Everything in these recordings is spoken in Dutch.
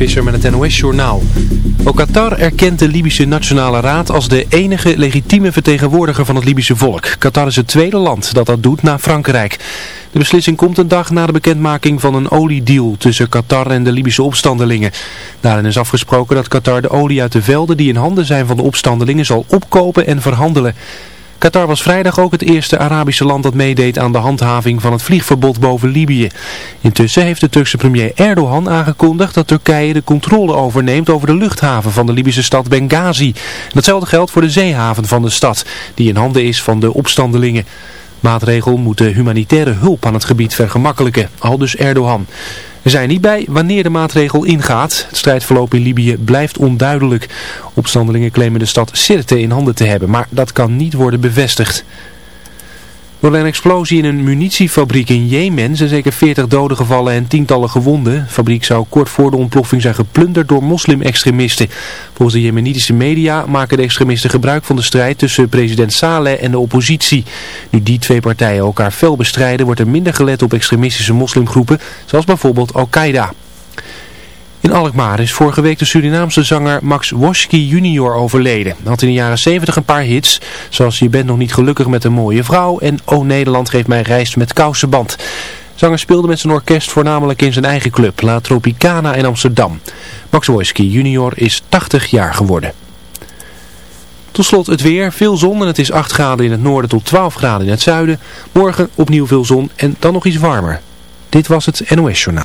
Visser met het NOS-journaal. Ook Qatar erkent de Libische Nationale Raad als de enige legitieme vertegenwoordiger van het Libische volk. Qatar is het tweede land dat dat doet na Frankrijk. De beslissing komt een dag na de bekendmaking van een oliedeal tussen Qatar en de Libische opstandelingen. Daarin is afgesproken dat Qatar de olie uit de velden die in handen zijn van de opstandelingen zal opkopen en verhandelen. Qatar was vrijdag ook het eerste Arabische land dat meedeed aan de handhaving van het vliegverbod boven Libië. Intussen heeft de Turkse premier Erdogan aangekondigd dat Turkije de controle overneemt over de luchthaven van de Libische stad Benghazi. Datzelfde geldt voor de zeehaven van de stad, die in handen is van de opstandelingen. Maatregel moet de humanitaire hulp aan het gebied vergemakkelijken, al dus Erdogan. Er zijn niet bij wanneer de maatregel ingaat. Het strijdverloop in Libië blijft onduidelijk. Opstandelingen claimen de stad Sirte in handen te hebben, maar dat kan niet worden bevestigd. Door een explosie in een munitiefabriek in Jemen zijn zeker 40 doden gevallen en tientallen gewonden. De fabriek zou kort voor de ontploffing zijn geplunderd door moslim-extremisten. Volgens de jemenitische media maken de extremisten gebruik van de strijd tussen president Saleh en de oppositie. Nu die twee partijen elkaar fel bestrijden wordt er minder gelet op extremistische moslimgroepen, zoals bijvoorbeeld Al-Qaeda. In Alkmaar is vorige week de Surinaamse zanger Max Woski junior overleden. Hij had in de jaren 70 een paar hits, zoals Je bent nog niet gelukkig met een mooie vrouw en O Nederland geeft mij reist met kousenband. Zanger speelde met zijn orkest voornamelijk in zijn eigen club, La Tropicana in Amsterdam. Max Woski junior is 80 jaar geworden. Tot slot het weer, veel zon en het is 8 graden in het noorden tot 12 graden in het zuiden. Morgen opnieuw veel zon en dan nog iets warmer. Dit was het NOS Journaal.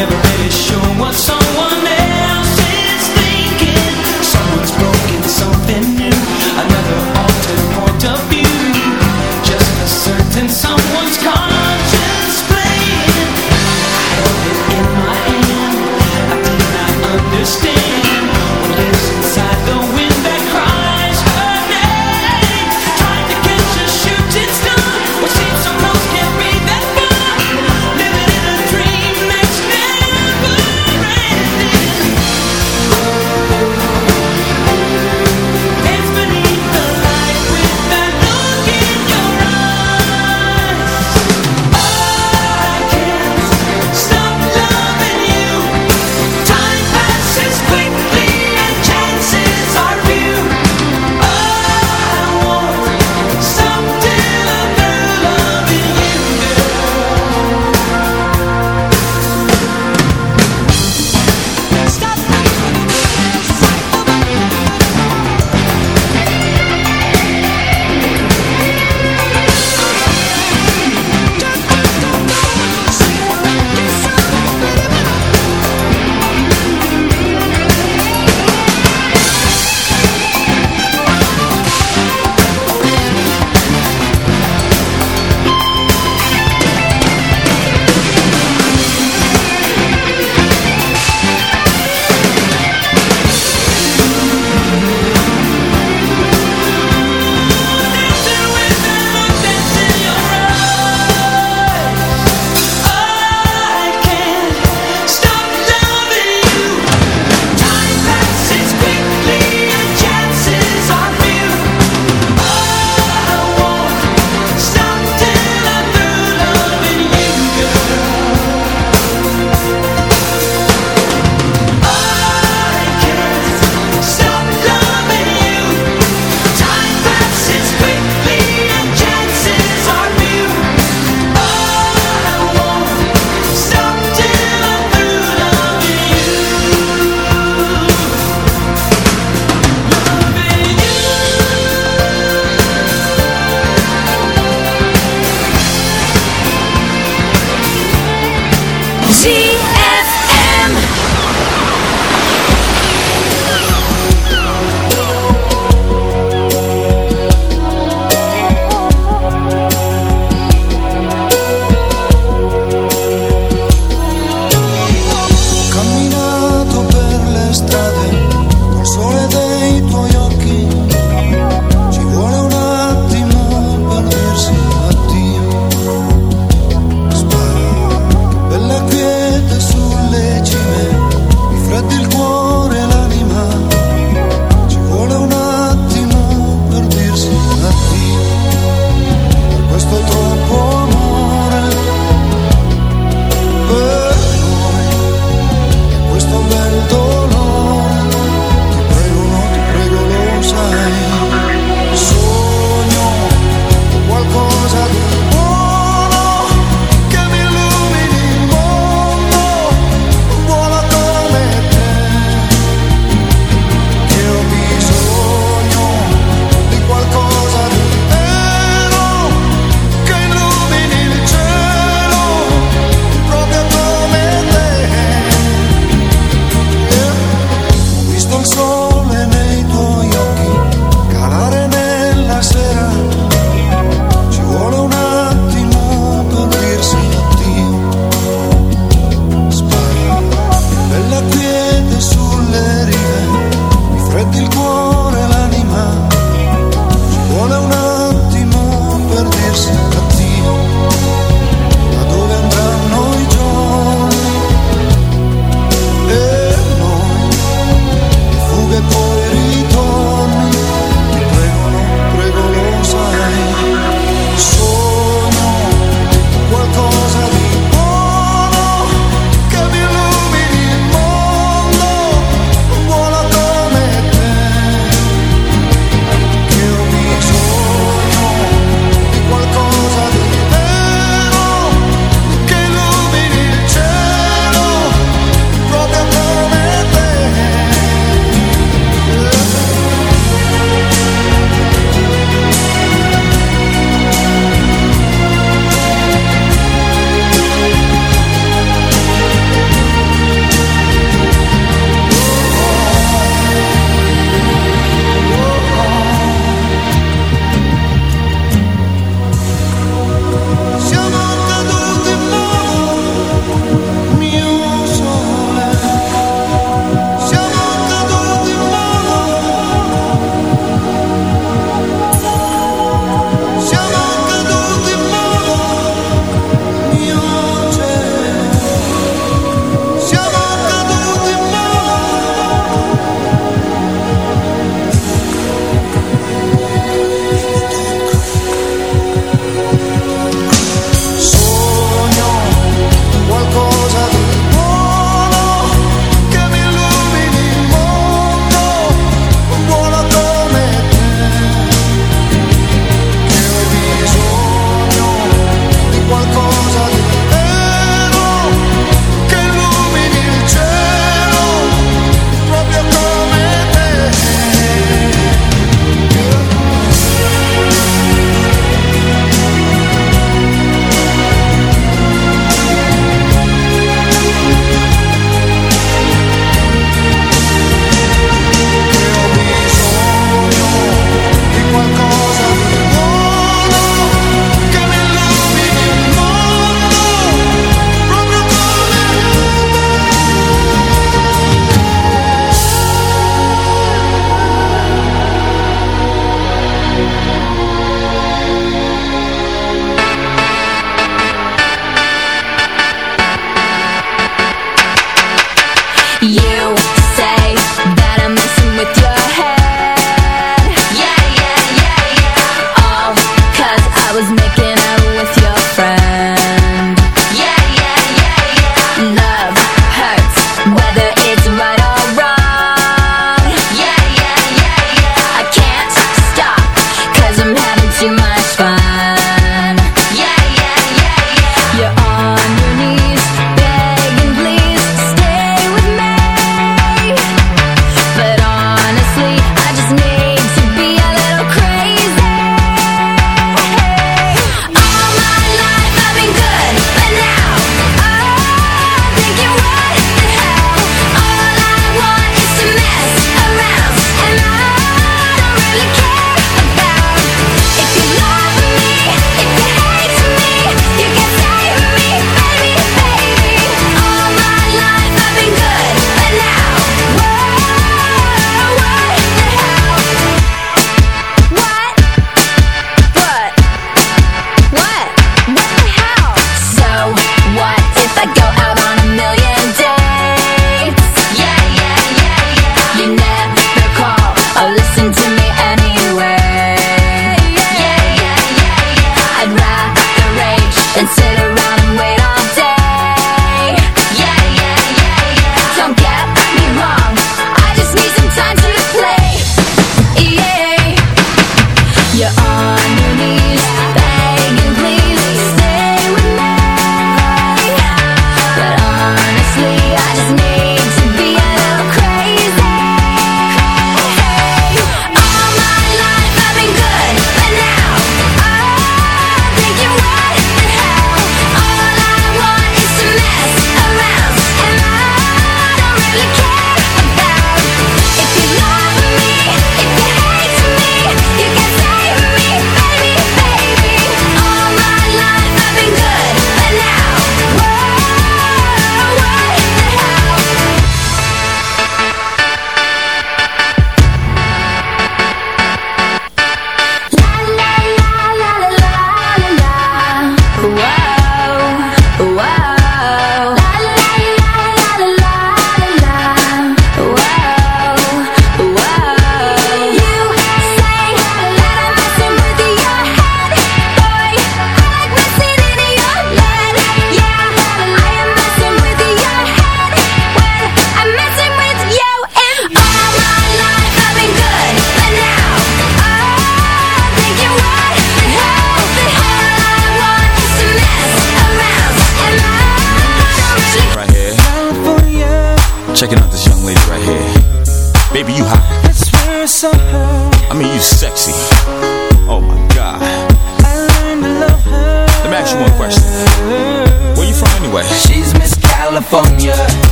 never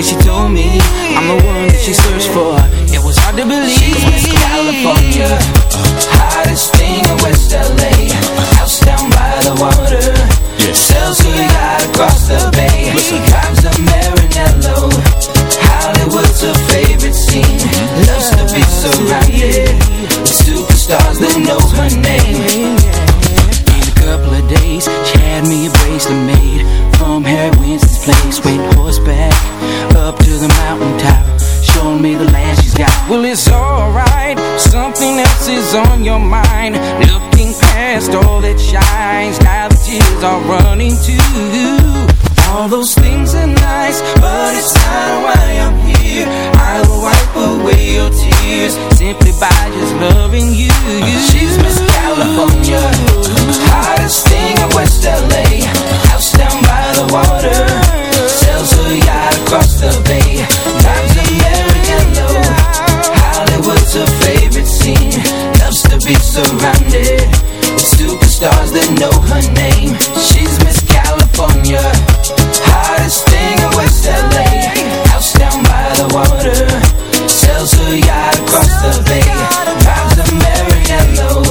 They shines, now the tears are running too. All those things are nice, but it's not why I'm here. I will wipe away your tears simply by just loving you. She's Miss California, hottest thing in West LA. House down by the water, sells her yacht across the bay. Drives a Maranello, Hollywood's her favorite scene. Loves to be surrounded superstars that know her name. She's Miss California. Hottest thing in West LA House down by the water Sells her yacht across the bay Drives a Maranello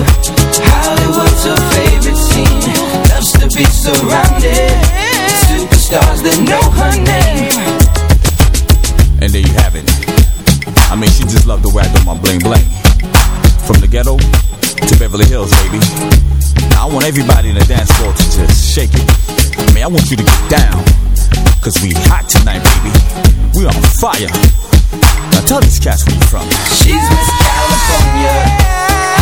Hollywood's her favorite scene Loves to be surrounded Superstars that know her name And there you have it. I mean, she just loved the way I do my bling bling. From the ghetto to Beverly Hills, baby. Now I want everybody in the dance floor to just shake it. I mean, I want you to get down. Cause we hot tonight, baby. We on fire. Now tell these cats where you from. She's Miss California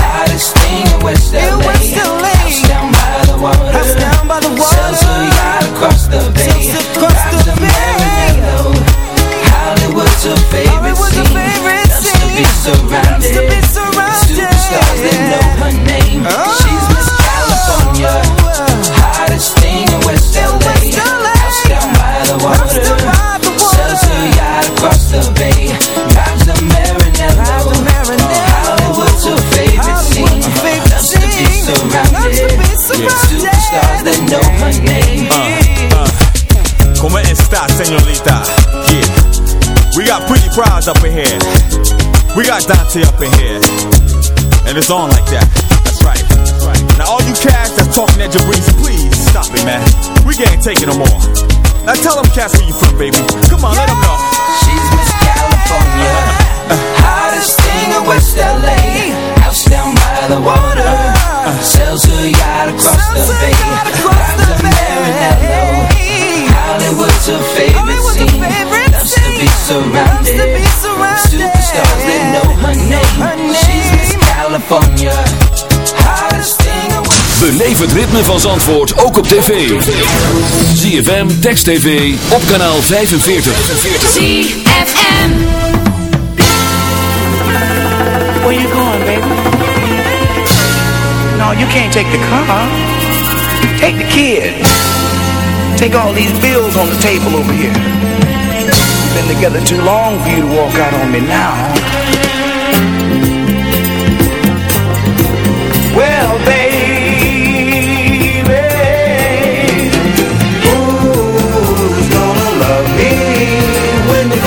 Hottest thing in West LA House down by the water. Sells her yacht across the bay. Drives a Maranello Hollywood's her favorite scene. Loves to be surrounded. with Superstars that know her name. She's yacht across the bay Drives a Maranello oh, Hollywood's her favorite scene Loves to be surrounded with Superstars that know her name Como esta, señorita? Yeah. We got pretty prize up in here. We got Dante up in here. And it's on like that. That's right. That's right. Now all you cats that's talking at Jabrizi, please stop it, man. We can't take it no more. Now tell them cats where you from, baby. Come on, let them know. She's Miss California. Hottest thing in West LA House down by the water. Sells her yacht across the bay. Drives a. Maranello Hollywood's her favorite scene. Loves to be surrounded. Superstars that know her name. She's Miss California. Hottest thing Beleef het ritme van Zandvoort ook op tv. ZFM, Text TV, op kanaal 45. ZFM. Where you going, baby? No, you can't take the car. Take the kid. Take all these bills on the table over here. We've been together too long for you to walk out on me now. Well, baby, love me. When